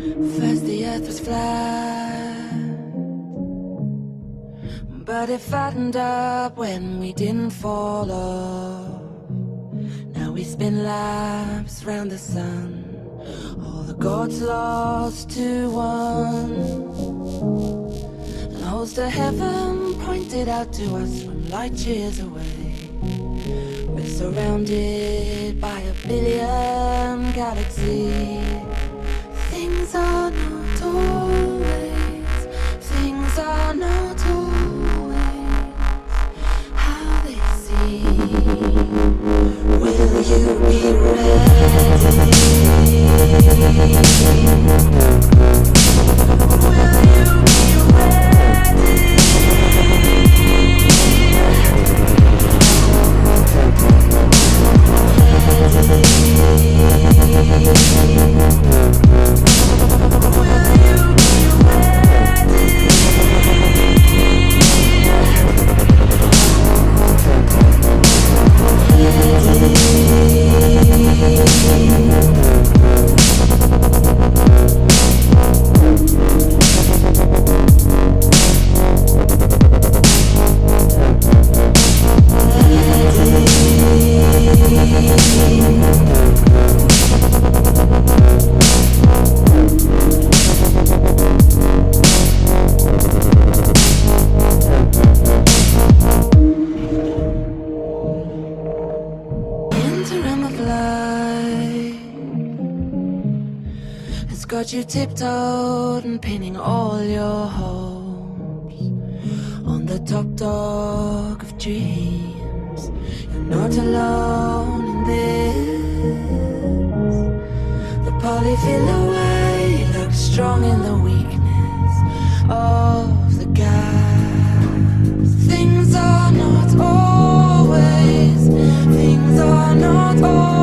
First the earth was flat, but it fattened up when we didn't fall off. Now we spin laps round the sun, all the gods lost to one. And holes to heaven pointed out to us from light years away. We're surrounded by a billion galaxies. Life has got you tiptoed and pinning all your hopes on the top dog of dreams. You're not alone in this. The polyfill away looks strong in the weakness not